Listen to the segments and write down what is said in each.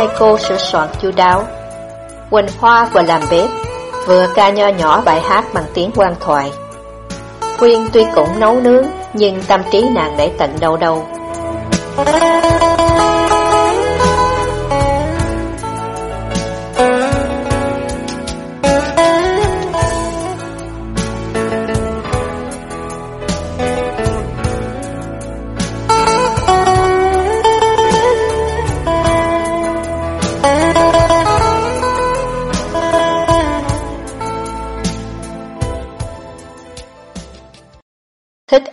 hai cô sửa soạn chu đáo. Quỳnh Hoa vừa làm bếp, vừa ca nho nhỏ bài hát bằng tiếng quan thoại. Quyên tuy cũng nấu nướng, nhưng tâm trí nàng để tận đâu đâu.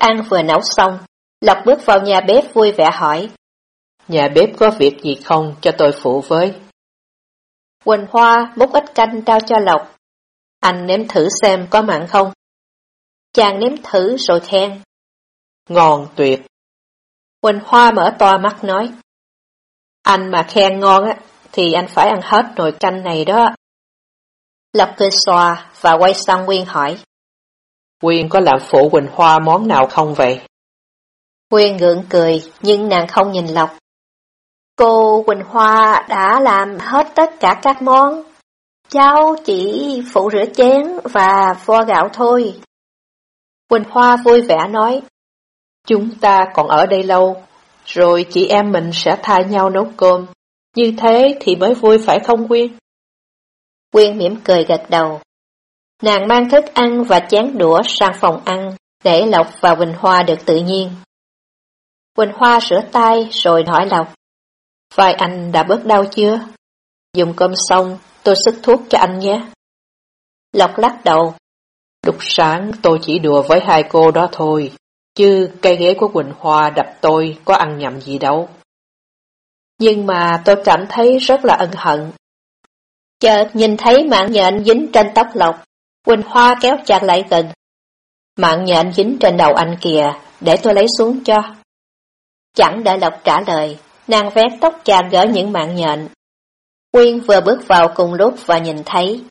Ăn vừa nấu xong, Lộc bước vào nhà bếp vui vẻ hỏi. Nhà bếp có việc gì không cho tôi phụ với? Quỳnh Hoa múc ít canh trao cho Lộc. Anh nếm thử xem có mặn không. Chàng nếm thử rồi khen. Ngon tuyệt. Quỳnh Hoa mở to mắt nói. Anh mà khen ngon á, thì anh phải ăn hết nồi canh này đó. Lộc cười xòa và quay sang Nguyên hỏi. Quyên có làm phụ Quỳnh Hoa món nào không vậy? Quyên gượng cười, nhưng nàng không nhìn Lộc. Cô Quỳnh Hoa đã làm hết tất cả các món. Cháu chỉ phụ rửa chén và vo gạo thôi. Quỳnh Hoa vui vẻ nói. Chúng ta còn ở đây lâu, rồi chị em mình sẽ thay nhau nấu cơm. Như thế thì mới vui phải không Quyên? Quyên mỉm cười gật đầu. Nàng mang thức ăn và chén đũa sang phòng ăn, để Lộc và Quỳnh Hoa được tự nhiên. Quỳnh Hoa rửa tay rồi hỏi Lộc. Vai anh đã bớt đau chưa? Dùng cơm xong, tôi sức thuốc cho anh nhé. Lộc lắc đầu. Lúc sáng tôi chỉ đùa với hai cô đó thôi, chứ cây ghế của Quỳnh Hoa đập tôi có ăn nhầm gì đâu. Nhưng mà tôi cảm thấy rất là ân hận. Chợt nhìn thấy mạng nhện dính trên tóc Lộc, Quỳnh Hoa kéo chặt lại gần. Mạng nhện dính trên đầu anh kìa, để tôi lấy xuống cho. Chẳng đợi Lộc trả lời, nàng vét tóc chàng gỡ những mạng nhện. Quyên vừa bước vào cùng lúc và nhìn thấy.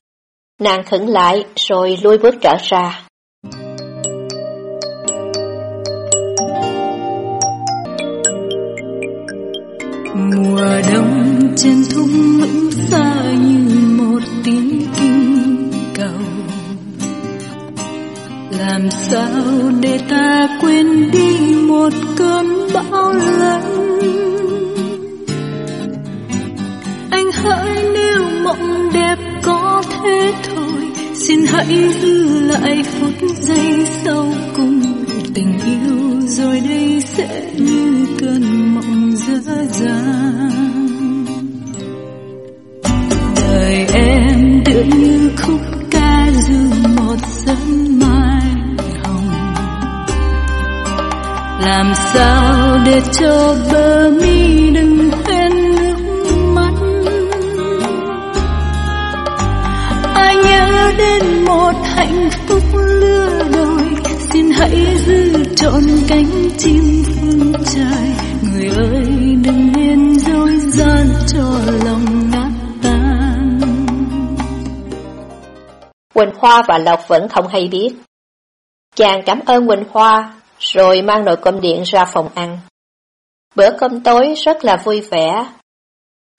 Nàng khẩn lại rồi lui bước trở ra. Mùa đông trên thung lũng xa như một tiếng Làm sao để ta quên đi một cơn bão lớn? Anh hỡi, nếu mộng đẹp có thế thôi, Xin hãy giữ lại phút giây sau cùng Tình yêu, rồi đây sẽ như cơn mộng. Sao để cho bờ mi đừng hoen nước mắt Ai nhớ đến một hạnh phúc lứa đôi? Xin hãy giữ trọn cánh chim phương trời. Người ơi đừng nên dối gian cho lòng nát tan Quỳnh Hoa và Lộc vẫn không hay biết. Chàng cảm ơn Quỳnh Hoa, rồi mang nồi cơm điện ra phòng ăn. Bữa cơm tối rất là vui vẻ.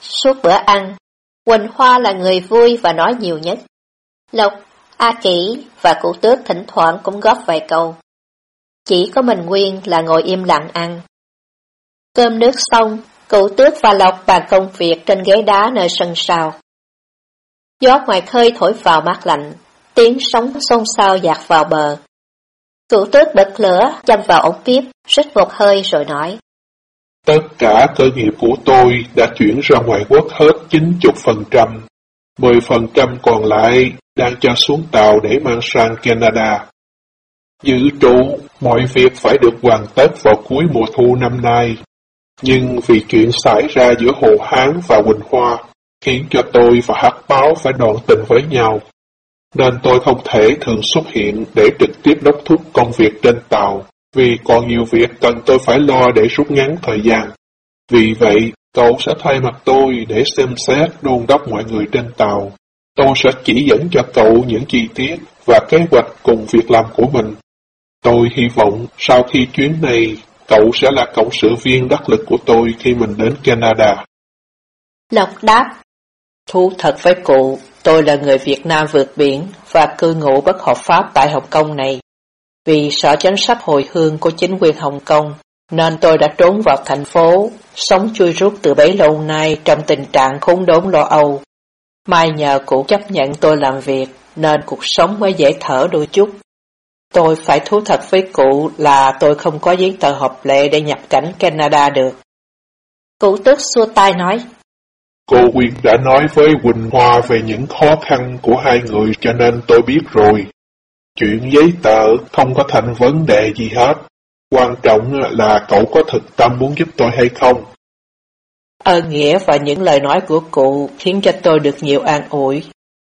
Suốt bữa ăn, Quỳnh Hoa là người vui và nói nhiều nhất. Lộc, A Kỷ và cụ tước thỉnh thoảng cũng góp vài câu. Chỉ có mình Nguyên là ngồi im lặng ăn. Cơm nước xong, cụ tước và Lộc bàn công việc trên ghế đá nơi sân sau. Gió ngoài khơi thổi vào mát lạnh, tiếng sóng xôn xao dạt vào bờ. Cửu tước bật lửa, châm vào ống tiếp, rít một hơi rồi nói. Tất cả cơ nghiệp của tôi đã chuyển ra ngoài quốc hết 90%. 10% còn lại đang cho xuống tàu để mang sang Canada. Dự trụ, mọi việc phải được hoàn tất vào cuối mùa thu năm nay. Nhưng vì chuyện xảy ra giữa Hồ Hán và Quỳnh Hoa, khiến cho tôi và Hắc Báo phải đoạn tình với nhau. Nên tôi không thể thường xuất hiện để trực tiếp đốc thúc công việc trên tàu, vì còn nhiều việc cần tôi phải lo để rút ngắn thời gian. Vì vậy, cậu sẽ thay mặt tôi để xem xét đôn đốc mọi người trên tàu. Tôi sẽ chỉ dẫn cho cậu những chi tiết và kế hoạch cùng việc làm của mình. Tôi hy vọng sau khi chuyến này, cậu sẽ là cộng sự viên đắc lực của tôi khi mình đến Canada. Lộc đáp, Thú thật với cụ, tôi là người Việt Nam vượt biển và cư ngụ bất hợp pháp tại Hồng Kông này. Vì sợ chính sách hồi hương của chính quyền Hồng Kông, nên tôi đã trốn vào thành phố, sống chui rút từ bấy lâu nay trong tình trạng khốn đốn lo âu. Mai nhờ cụ chấp nhận tôi làm việc, nên cuộc sống mới dễ thở đôi chút. Tôi phải thú thật với cụ là tôi không có giấy tờ hợp lệ để nhập cảnh Canada được. Cụ tước xua tay nói. Cô Quyên đã nói với Quỳnh Hoa về những khó khăn của hai người cho nên tôi biết rồi. Chuyện giấy tờ không có thành vấn đề gì hết. Quan trọng là cậu có thực tâm muốn giúp tôi hay không. Ơn nghĩa và những lời nói của cụ khiến cho tôi được nhiều an ủi.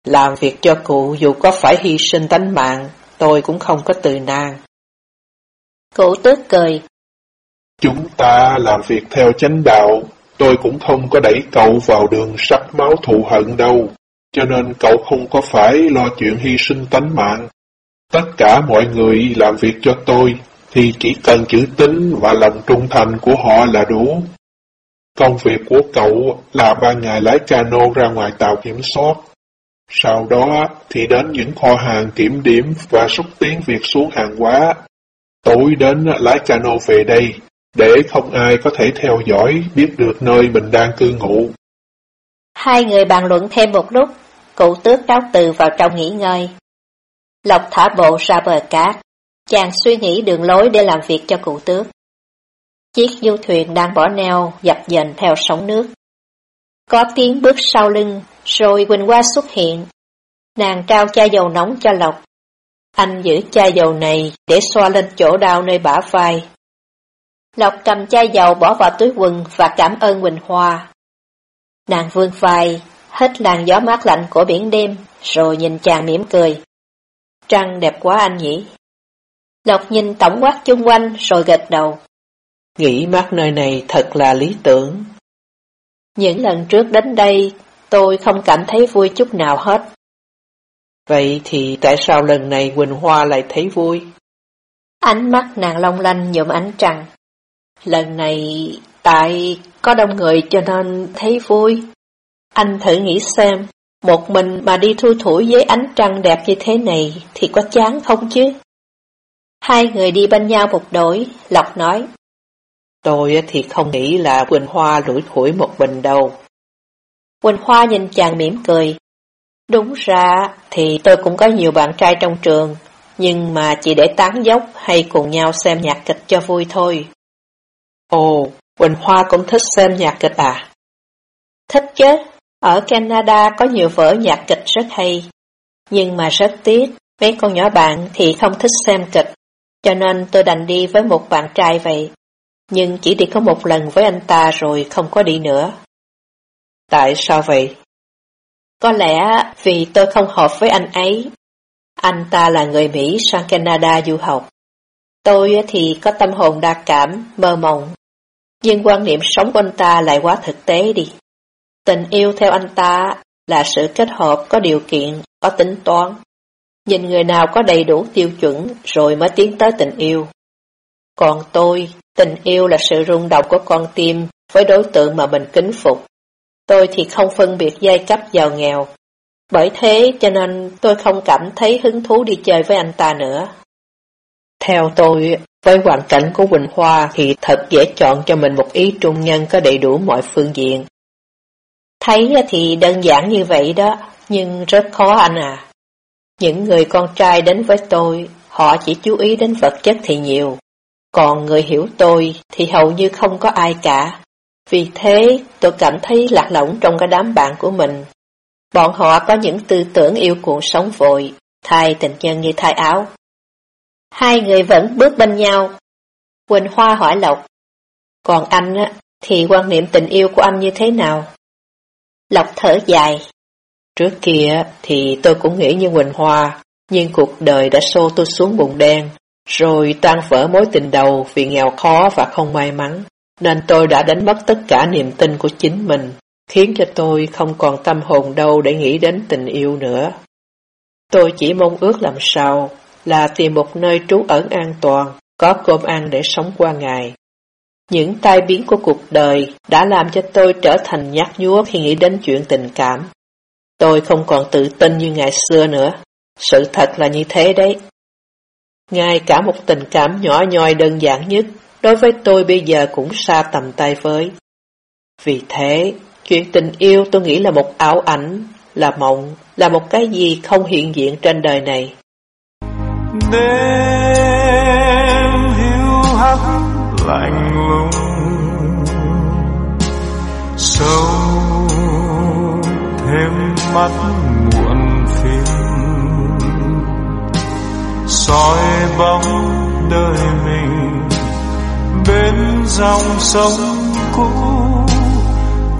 Làm việc cho cụ dù có phải hy sinh tánh mạng, tôi cũng không có từ nan. Cụ tước cười. Chúng ta làm việc theo chánh đạo, tôi cũng không có đẩy cậu vào đường sắc máu thù hận đâu, cho nên cậu không có phải lo chuyện hy sinh tánh mạng. Tất cả mọi người làm việc cho tôi thì chỉ cần chữ tính và lòng trung thành của họ là đủ. Công việc của cậu là ban ngày lái cano ra ngoài tàu kiểm soát. Sau đó thì đến những kho hàng kiểm điểm và xúc tiến việc xuống hàng hóa. Tối đến lái cano về đây, để không ai có thể theo dõi biết được nơi mình đang cư ngụ. Hai người bàn luận thêm một lúc, cụ tước cáo từ vào trong nghỉ ngơi. Lộc thả bộ ra bờ cát, chàng suy nghĩ đường lối để làm việc cho cụ tước. Chiếc du thuyền đang bỏ neo dập dềnh theo sóng nước. Có tiếng bước sau lưng, rồi Quỳnh Hoa xuất hiện. Nàng trao chai dầu nóng cho Lộc. Anh giữ chai dầu này để xoa lên chỗ đau nơi bả vai. Lộc cầm chai dầu bỏ vào túi quần và cảm ơn Quỳnh Hoa. Nàng vươn vai, hít làn gió mát lạnh của biển đêm, rồi nhìn chàng mỉm cười. Trăng đẹp quá anh nhỉ? Lộc nhìn tổng quát chung quanh rồi gật đầu. Nghĩ mát nơi này thật là lý tưởng. Những lần trước đến đây, tôi không cảm thấy vui chút nào hết. Vậy thì tại sao lần này Quỳnh Hoa lại thấy vui? Ánh mắt nàng long lanh nhuộm ánh trăng. Lần này tại có đông người cho nên thấy vui. Anh thử nghĩ xem, một mình mà đi thu thủi với ánh trăng đẹp như thế này thì có chán không chứ? Hai người đi bên nhau một đổi, Lộc nói. Tôi thì không nghĩ là Quỳnh Hoa lủi thủi một mình đâu. Quỳnh Hoa nhìn chàng mỉm cười. Đúng ra thì tôi cũng có nhiều bạn trai trong trường, nhưng mà chỉ để tán dốc hay cùng nhau xem nhạc kịch cho vui thôi. Ồ, Quỳnh Hoa cũng thích xem nhạc kịch à? Thích chứ, ở Canada có nhiều vở nhạc kịch rất hay. Nhưng mà rất tiếc, mấy con nhỏ bạn thì không thích xem kịch, cho nên tôi đành đi với một bạn trai vậy. Nhưng chỉ đi có một lần với anh ta rồi không có đi nữa. Tại sao vậy? Có lẽ vì tôi không hợp với anh ấy. Anh ta là người Mỹ sang Canada du học. Tôi thì có tâm hồn đa cảm, mơ mộng. Nhưng quan niệm sống của anh ta lại quá thực tế đi. Tình yêu theo anh ta là sự kết hợp có điều kiện, có tính toán. Nhìn người nào có đầy đủ tiêu chuẩn rồi mới tiến tới tình yêu. Còn tôi, tình yêu là sự rung động của con tim với đối tượng mà mình kính phục. Tôi thì không phân biệt giai cấp giàu nghèo. Bởi thế cho nên tôi không cảm thấy hứng thú đi chơi với anh ta nữa. Theo tôi, với hoàn cảnh của Quỳnh Hoa thì thật dễ chọn cho mình một ý trung nhân có đầy đủ mọi phương diện. Thấy thì đơn giản như vậy đó, nhưng rất khó anh à. Những người con trai đến với tôi, họ chỉ chú ý đến vật chất thì nhiều. Còn người hiểu tôi thì hầu như không có ai cả. Vì thế tôi cảm thấy lạc lõng trong cái đám bạn của mình. Bọn họ có những tư tưởng yêu cuộc sống vội, thay tình nhân như thay áo. Hai người vẫn bước bên nhau. Quỳnh Hoa hỏi Lộc. Còn anh á, thì quan niệm tình yêu của anh như thế nào? Lộc thở dài. Trước kia thì tôi cũng nghĩ như Quỳnh Hoa, nhưng cuộc đời đã xô tôi xuống bụng đen, rồi tan vỡ mối tình đầu vì nghèo khó và không may mắn, nên tôi đã đánh mất tất cả niềm tin của chính mình, khiến cho tôi không còn tâm hồn đâu để nghĩ đến tình yêu nữa. Tôi chỉ mong ước làm sao là tìm một nơi trú ẩn an toàn, có cơm ăn để sống qua ngày. Những tai biến của cuộc đời đã làm cho tôi trở thành nhát nhúa khi nghĩ đến chuyện tình cảm. Tôi không còn tự tin như ngày xưa nữa. Sự thật là như thế đấy. Ngay cả một tình cảm nhỏ nhoi đơn giản nhất, đối với tôi bây giờ cũng xa tầm tay với. Vì thế, chuyện tình yêu tôi nghĩ là một ảo ảnh, là mộng, là một cái gì không hiện diện trên đời này. Đêm hiu hắt lạnh lùng. Sâu thêm mắt muộn phiền. Soi bóng đời mình bên dòng sông cũ.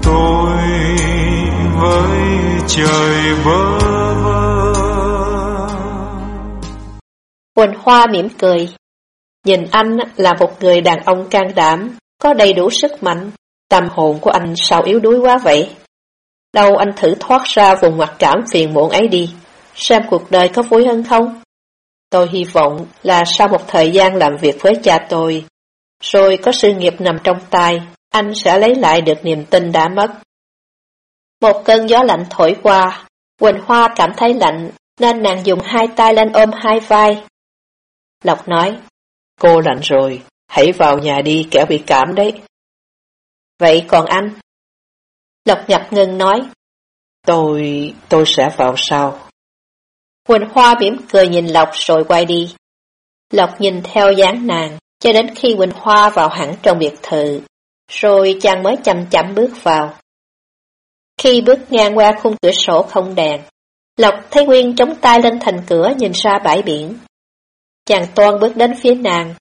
Tôi với trời bơ vơ Quỳnh Hoa mỉm cười. Nhìn anh là một người đàn ông can đảm, có đầy đủ sức mạnh. Tâm hồn của anh sao yếu đuối quá vậy? Đâu anh thử thoát ra vùng mặt cảm phiền muộn ấy đi, xem cuộc đời có vui hơn không? Tôi hy vọng là sau một thời gian làm việc với cha tôi, rồi có sự nghiệp nằm trong tay, anh sẽ lấy lại được niềm tin đã mất. Một cơn gió lạnh thổi qua, Quỳnh Hoa cảm thấy lạnh nên nàng dùng hai tay lên ôm hai vai. Lộc nói, cô lạnh rồi, hãy vào nhà đi kẻo bị cảm đấy. Vậy còn anh? Lộc nhập ngừng nói, tôi, tôi sẽ vào sau. Quỳnh Hoa mỉm cười nhìn Lộc rồi quay đi. Lộc nhìn theo dáng nàng, cho đến khi Quỳnh Hoa vào hẳn trong biệt thự, rồi chàng mới chậm chậm bước vào. Khi bước ngang qua khung cửa sổ không đèn, Lộc thấy Nguyên chống tay lên thành cửa nhìn ra bãi biển. Chàng toan bước đến phía nàng,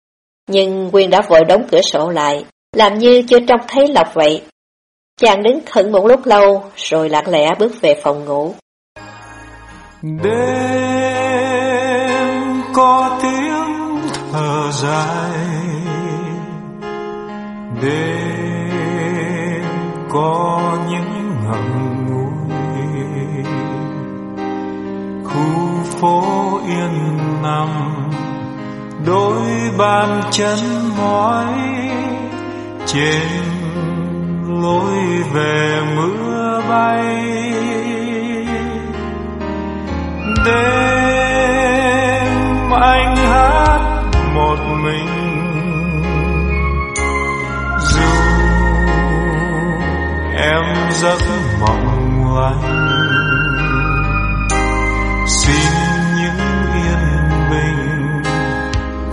nhưng quyên đã vội đóng cửa sổ lại, làm như chưa trông thấy Lộc vậy. Chàng đứng khẩn một lúc lâu, rồi lặng lẽ bước về phòng ngủ. Đêm có tiếng thở dài Đêm có những ngậm ngùi Khu phố yên nằm Đôi bàn chân mỏi Trên lối về mưa bay. Đêm anh hát một mình, dù em giấc mộng lành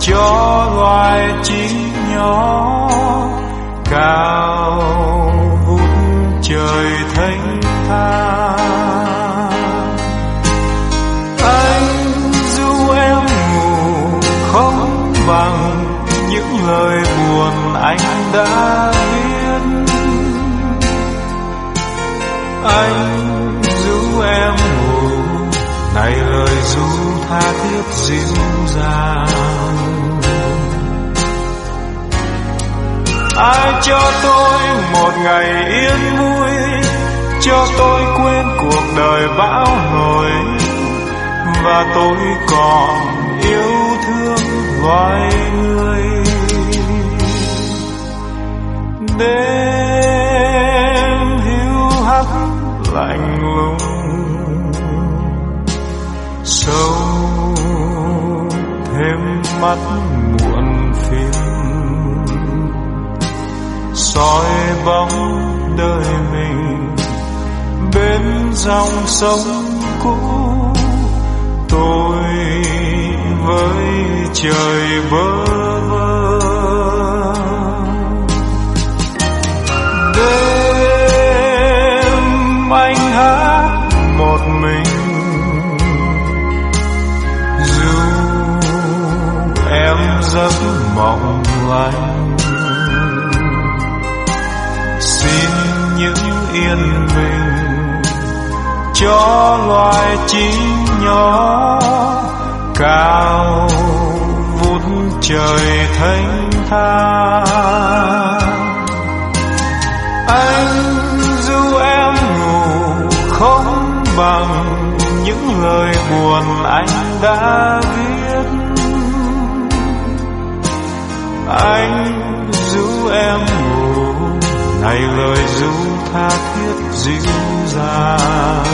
cho loài chim nhỏ cao vút trời thanh thang anh du em ngủ không bằng những lời buồn anh đã viết. Anh du em ngủ, này lời ru tha thiết dịu dàng. Ai cho tôi một ngày yên vui, cho tôi quên cuộc đời bão nổi, và tôi còn yêu thương loài người. Đêm hiu hắt lạnh lùng, sâu thêm mắt soi bóng đời mình. Bên dòng sông cũ, tôi với trời bơ vơ. Đêm anh hát một mình. Dù em giấc mộng lành yên bình. Cho loài chim nhỏ cao vút trời thanh thang anh du em ngủ không bằng những lời buồn anh đã viết. Anh du em ngủ, này lời du tha thiết dịu dàng.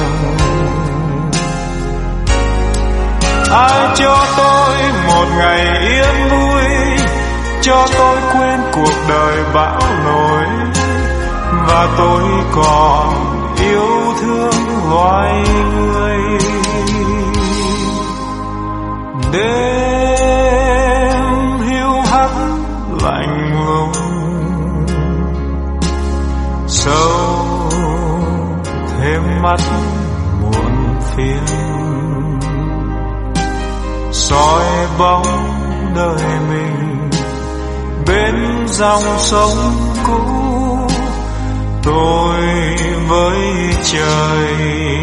Ai cho tôi một ngày yên vui, cho tôi quên cuộc đời bão nổi, và tôi còn yêu thương loài người. Đêm hiu hắt lạnh lùng sâu, thêm mắt muộn phiền. Soi bóng đời mình bên dòng sông cũ, tôi với trời.